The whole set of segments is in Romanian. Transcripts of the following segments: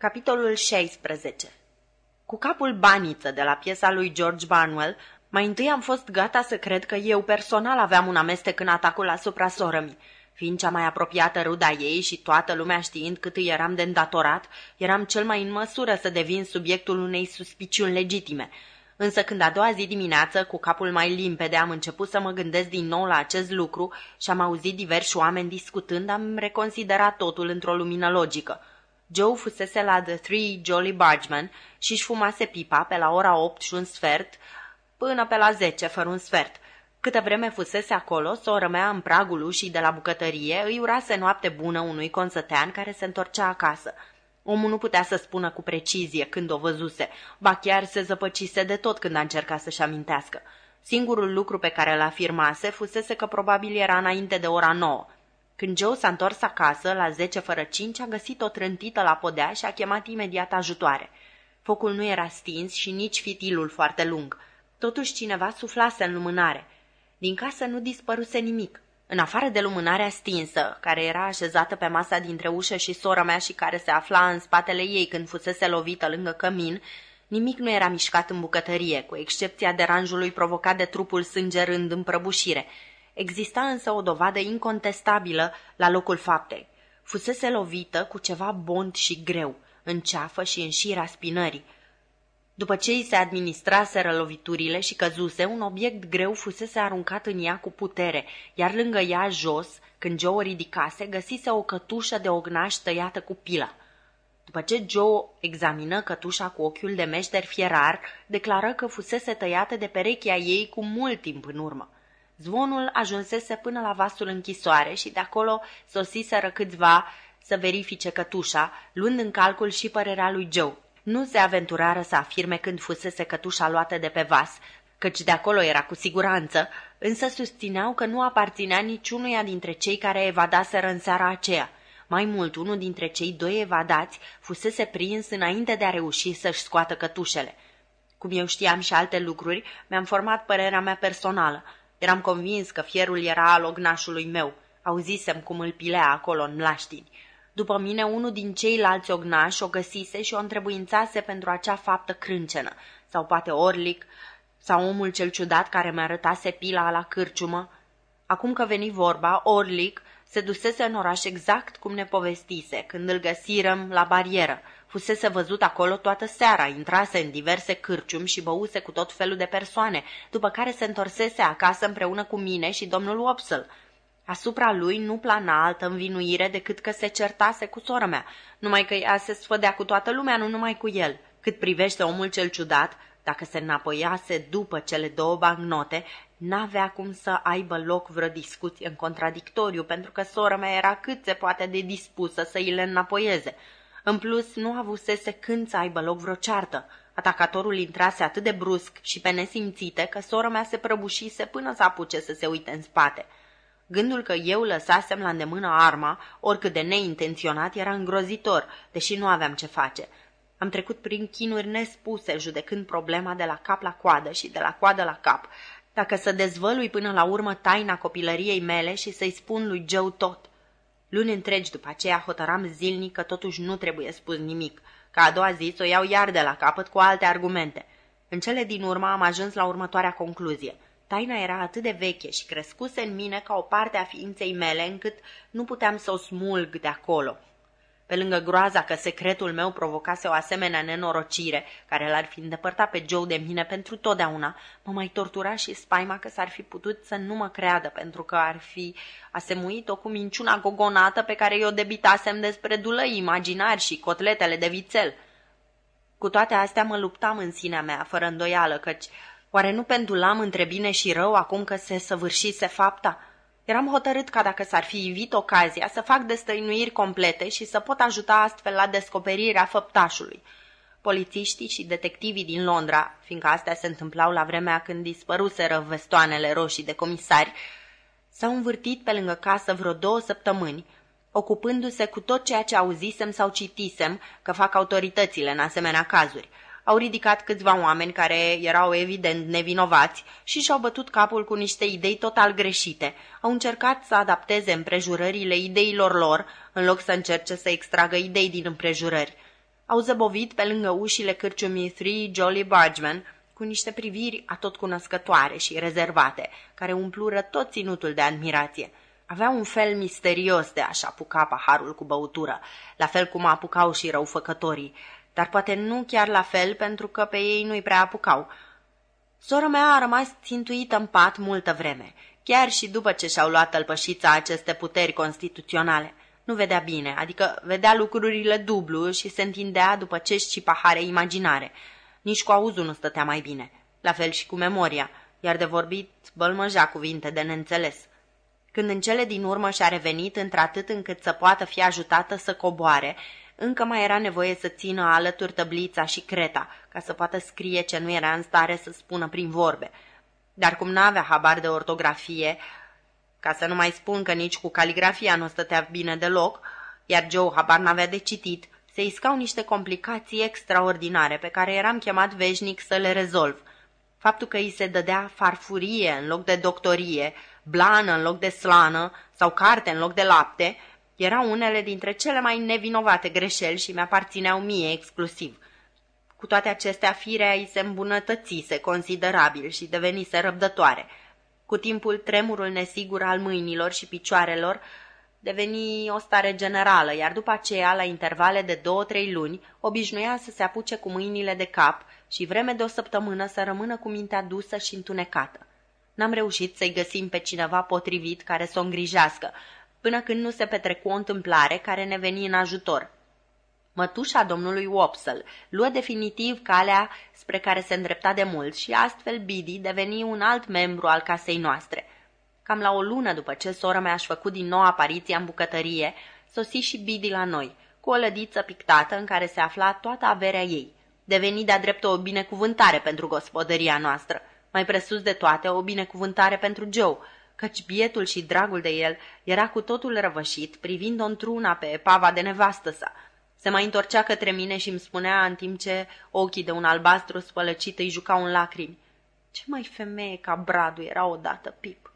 Capitolul 16 Cu capul baniță de la piesa lui George Barnwell, mai întâi am fost gata să cred că eu personal aveam un amestec în atacul asupra sorămii. Fiind cea mai apropiată ruda ei și toată lumea știind cât îi eram de îndatorat, eram cel mai în măsură să devin subiectul unei suspiciuni legitime. Însă când a doua zi dimineață, cu capul mai limpede, am început să mă gândesc din nou la acest lucru și am auzit diversi oameni discutând, am reconsiderat totul într-o lumină logică. Joe fusese la The Three Jolly Bargemen și își fumase pipa pe la ora 8 și un sfert până pe la 10 fără un sfert. Câtă vreme fusese acolo, s-o rămea în pragul ușii de la bucătărie, îi urase noapte bună unui consătean care se întorcea acasă. Omul nu putea să spună cu precizie când o văzuse, ba chiar se zăpăcise de tot când a încercat să-și amintească. Singurul lucru pe care îl afirmase fusese că probabil era înainte de ora nouă. Când Joe s-a întors acasă, la zece fără cinci, a găsit-o trântită la podea și a chemat imediat ajutoare. Focul nu era stins și nici fitilul foarte lung. Totuși cineva suflase în lumânare. Din casă nu dispăruse nimic. În afară de lumânarea stinsă, care era așezată pe masa dintre ușă și sora mea și care se afla în spatele ei când fusese lovită lângă cămin, nimic nu era mișcat în bucătărie, cu excepția deranjului provocat de trupul sângerând în prăbușire – Exista însă o dovadă incontestabilă la locul faptei. Fusese lovită cu ceva bond și greu, în ceafă și în șira spinării. După ce îi se administraseră loviturile și căzuse, un obiect greu fusese aruncat în ea cu putere, iar lângă ea, jos, când Joe o ridicase, găsise o cătușă de ognaș tăiată cu pila. După ce Joe examină cătușa cu ochiul de meșter fierar, declară că fusese tăiată de perechea ei cu mult timp în urmă. Zvonul ajunsese până la vasul închisoare și de acolo sosiseră câțiva să verifice cătușa, luând în calcul și părerea lui Joe. Nu se aventurară să afirme când fusese cătușa luată de pe vas, căci de acolo era cu siguranță, însă susțineau că nu aparținea niciunuia dintre cei care evadaseră în seara aceea. Mai mult, unul dintre cei doi evadați fusese prins înainte de a reuși să-și scoată cătușele. Cum eu știam și alte lucruri, mi-am format părerea mea personală. Eram convins că fierul era al ognașului meu. Auzisem cum îl pilea acolo în mlaștini. După mine, unul din ceilalți ognași o găsise și o întrebuințase pentru acea faptă crâncenă. Sau poate Orlic, sau omul cel ciudat care mi arătase pila la cârciumă. Acum că veni vorba, Orlic se dusese în oraș exact cum ne povestise, când îl găsirăm la barieră. Fusese văzut acolo toată seara, intrase în diverse cârciumi și băuse cu tot felul de persoane, după care se întorsese acasă împreună cu mine și domnul Wopsle. Asupra lui nu plana altă învinuire decât că se certase cu sora mea, numai că ea se sfădea cu toată lumea, nu numai cu el. Cât privește omul cel ciudat, dacă se înapoiase după cele două bancnote, n-avea cum să aibă loc vreo discuție în contradictoriu, pentru că sora mea era cât se poate de dispusă să îi le înapoieze. În plus, nu avusese când să aibă loc vreo ceartă. Atacatorul intrase atât de brusc și pe nesimțite că sora mea se prăbușise până să apuce să se uite în spate. Gândul că eu lăsasem la îndemână arma, oricât de neintenționat, era îngrozitor, deși nu aveam ce face. Am trecut prin chinuri nespuse, judecând problema de la cap la coadă și de la coadă la cap, dacă să dezvălui până la urmă taina copilăriei mele și să-i spun lui Joe tot. Luni întregi după aceea hotăram zilnic că totuși nu trebuie spus nimic, că a doua zi să o iau iar de la capăt cu alte argumente. În cele din urmă am ajuns la următoarea concluzie. Taina era atât de veche și crescuse în mine ca o parte a ființei mele încât nu puteam să o smulg de acolo. Pe lângă groaza că secretul meu provocase o asemenea nenorocire, care l-ar fi îndepărtat pe Joe de mine pentru totdeauna, mă mai tortura și spaima că s-ar fi putut să nu mă creadă, pentru că ar fi asemuit-o cu minciuna gogonată pe care eu debitasem despre dulăi imaginari și cotletele de vițel. Cu toate astea mă luptam în sinea mea, fără îndoială, căci oare nu pendulam între bine și rău acum că se săvârșise fapta? Eram hotărât ca dacă s-ar fi ivit ocazia să fac destăinuiri complete și să pot ajuta astfel la descoperirea făptașului. Polițiștii și detectivii din Londra, fiindcă astea se întâmplau la vremea când dispăruseră vestoanele roșii de comisari, s-au învârtit pe lângă casă vreo două săptămâni, ocupându-se cu tot ceea ce auzisem sau citisem că fac autoritățile în asemenea cazuri – au ridicat câțiva oameni care erau evident nevinovați și și-au bătut capul cu niște idei total greșite. Au încercat să adapteze împrejurările ideilor lor, în loc să încerce să extragă idei din împrejurări. Au zăbovit pe lângă ușile cârciumii Three Jolly Bargemen cu niște priviri atotcunoscătoare și rezervate, care umplură tot ținutul de admirație. Avea un fel misterios de a-și apuca paharul cu băutură, la fel cum apucau și răufăcătorii, dar poate nu chiar la fel pentru că pe ei nu-i prea apucau. Sora mea a rămas țintuită în pat multă vreme, chiar și după ce și-au luat tălpășița aceste puteri constituționale. Nu vedea bine, adică vedea lucrurile dublu și se întindea după cești și pahare imaginare. Nici cu auzul nu stătea mai bine, la fel și cu memoria, iar de vorbit bălmăja cuvinte de neînțeles. Când în cele din urmă și-a revenit într-atât încât să poată fi ajutată să coboare, încă mai era nevoie să țină alături tăblița și creta, ca să poată scrie ce nu era în stare să spună prin vorbe. Dar cum n-avea habar de ortografie, ca să nu mai spun că nici cu caligrafia nu stătea bine deloc, iar Joe habar n-avea de citit, se iscau niște complicații extraordinare pe care eram chemat veșnic să le rezolv. Faptul că îi se dădea farfurie în loc de doctorie, blană în loc de slană sau carte în loc de lapte, erau unele dintre cele mai nevinovate greșeli și mi-aparțineau mie exclusiv. Cu toate acestea, firea îi se îmbunătățise considerabil și devenise răbdătoare. Cu timpul, tremurul nesigur al mâinilor și picioarelor deveni o stare generală, iar după aceea, la intervale de două-trei luni, obișnuia să se apuce cu mâinile de cap și vreme de o săptămână să rămână cu mintea dusă și întunecată. N-am reușit să-i găsim pe cineva potrivit care să o îngrijească, până când nu se petrecu o întâmplare care ne veni în ajutor. Mătușa domnului Wopsle luă definitiv calea spre care se îndrepta de mult și astfel Bidi deveni un alt membru al casei noastre. Cam la o lună după ce sora mea a făcut din nou apariția în bucătărie, sosi și Bidi la noi, cu o lădiță pictată în care se afla toată averea ei. Deveni de-a drept o binecuvântare pentru gospodăria noastră, mai presus de toate o binecuvântare pentru Joe, căci bietul și dragul de el era cu totul răvășit, privind-o într-una pe pava de nevastă sa. Se mai întorcea către mine și îmi spunea în timp ce ochii de un albastru spălăcit îi jucau în lacrimi. Ce mai femeie ca Bradu era odată, Pip.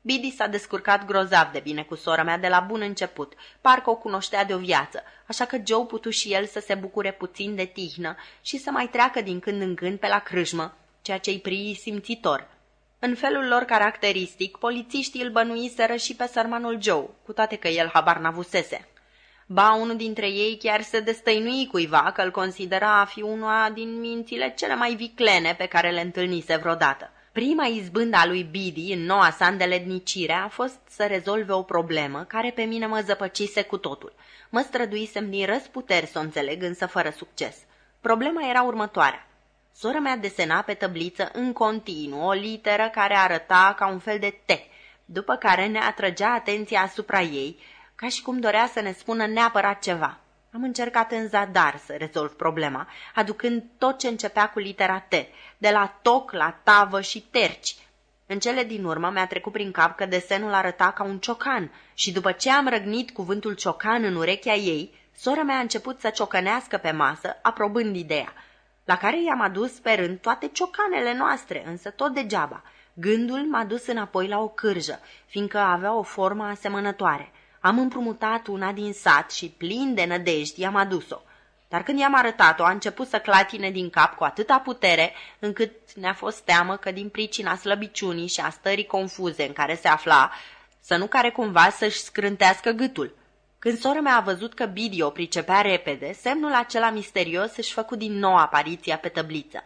Bidi s-a descurcat grozav de bine cu sora mea de la bun început, parcă o cunoștea de o viață, așa că Joe putu și el să se bucure puțin de tihnă și să mai treacă din când în când pe la crâșmă, ceea ce-i prii simțitor. În felul lor caracteristic, polițiștii îl bănuiseră și pe sărmanul Joe, cu toate că el habar n-avusese. Ba, unul dintre ei chiar se destăinui cuiva că îl considera a fi una din mințile cele mai viclene pe care le întâlnise vreodată. Prima izbândă a lui Bidi în noua sa îndelednicire a fost să rezolve o problemă care pe mine mă zăpăcise cu totul. Mă străduisem din răsputeri să o înțeleg, însă fără succes. Problema era următoarea. Sora mea desena pe tăbliță în continuu o literă care arăta ca un fel de T, după care ne atrăgea atenția asupra ei, ca și cum dorea să ne spună neapărat ceva. Am încercat în zadar să rezolv problema, aducând tot ce începea cu litera T, de la toc la tavă și terci. În cele din urmă mi-a trecut prin cap că desenul arăta ca un ciocan și după ce am răgnit cuvântul ciocan în urechea ei, sora mea a început să ciocănească pe masă, aprobând ideea – la care i-am adus pe rând toate ciocanele noastre, însă tot degeaba. Gândul m-a dus înapoi la o cârjă, fiindcă avea o formă asemănătoare. Am împrumutat una din sat și, plin de nădejdi, i-am adus-o. Dar când i-am arătat-o, a început să clatine din cap cu atâta putere, încât ne-a fost teamă că din pricina slăbiciunii și a stării confuze în care se afla, să nu care cumva să-și scrântească gâtul. Când sora mea a văzut că Bidi o pricepea repede, semnul acela misterios își făcut din nou apariția pe tăbliță.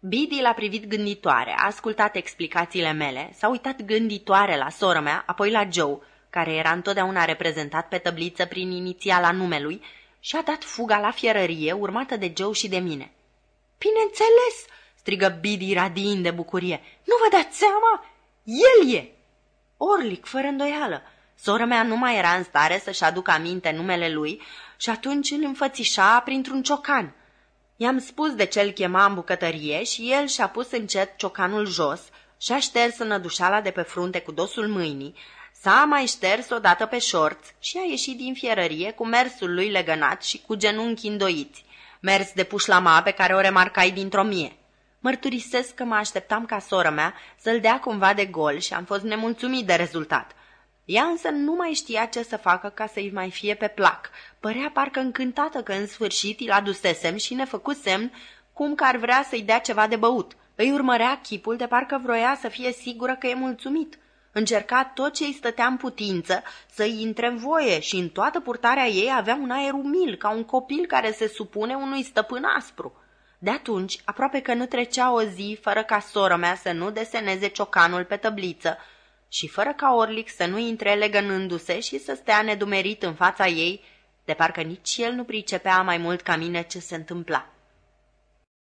Bidi l-a privit gânditoare, a ascultat explicațiile mele, s-a uitat gânditoare la sora mea, apoi la Joe, care era întotdeauna reprezentat pe tăbliță prin inițiala numelui, și a dat fuga la fierărie, urmată de Joe și de mine. Bineînțeles!" strigă Bidi radiind de bucurie. Nu vă dați seama? El e!" Orlic, fără îndoială. Sora mea nu mai era în stare să-și aducă aminte numele lui și atunci îl înfățișa printr-un ciocan. I-am spus de ce îl chema în bucătărie și el și-a pus încet ciocanul jos și-a șters nădușala de pe frunte cu dosul mâinii, s-a mai șters odată pe șorț și a ieșit din fierărie cu mersul lui legănat și cu genunchi îndoiți, mers de pușlama pe care o remarcai dintr-o mie. Mărturisesc că mă așteptam ca sora mea să-l dea cumva de gol și am fost nemulțumit de rezultat. Ea însă nu mai știa ce să facă ca să-i mai fie pe plac. Părea parcă încântată că în sfârșit îl adusesem și ne făcu semn cum că ar vrea să-i dea ceva de băut. Îi urmărea chipul de parcă vroia să fie sigură că e mulțumit. Încerca tot ce îi stătea în putință să-i intre în voie și în toată purtarea ei avea un aer umil, ca un copil care se supune unui stăpân aspru. De atunci, aproape că nu trecea o zi fără ca sora mea să nu deseneze ciocanul pe tăbliță și fără ca Orlic să nu intre legănându-se și să stea nedumerit în fața ei, de parcă nici el nu pricepea mai mult ca mine ce se întâmpla.